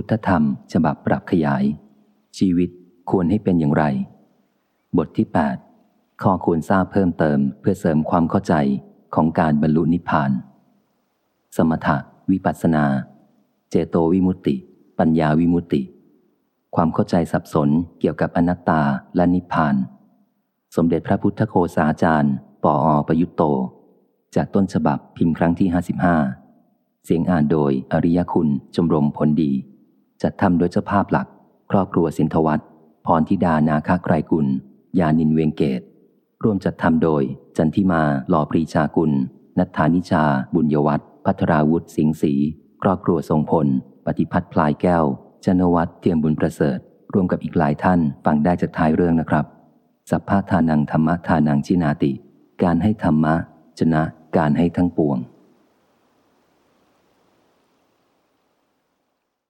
พุทธธรรม ฉบับปรับขยาย ชีวิตควรให้เป็นอย่างไร บทที่ 8 ข้อควรทราบเพิ่มเติมเพื่อเสริมความเข้าใจของการบรรลุนิพพาน สมถะวิปัสสนา เจโตวิมุตติ ปัญญาวิมุตติ ความเข้าใจสับสนเกี่ยวกับอนัตตาและนิพพาน สมเด็จพระพุทธโคสาจารย์ ปออประยุตโต จากต้นฉบับพิมพ์ครั้งที่ 55 เสียงอ่านโดยอริยคุณ ชมรมผลดี จัดทำโดยเจ้าภาพหลัก ครอบครัวสินทวัตพรธิดานาคาไกรกุล ยานินเวงเกต ร่วมจัดทำโดย จันทิมาหล่อปรีชากุล นัทธานิชา บุญยวัฒน์พัทราวุฒิสิงห์ศรีครอบครัวทรงพล ปฏิพัฒน์พลายแก้ว จนวัฒน์เทียมบุญประเสริฐ ร่วมกับอีกหลายท่านฟังได้จากท้ายเรื่องนะครับ สัพพะทานังธรรมะทานังชินาติ การให้ธรรมะชนะการให้ทั้งปวง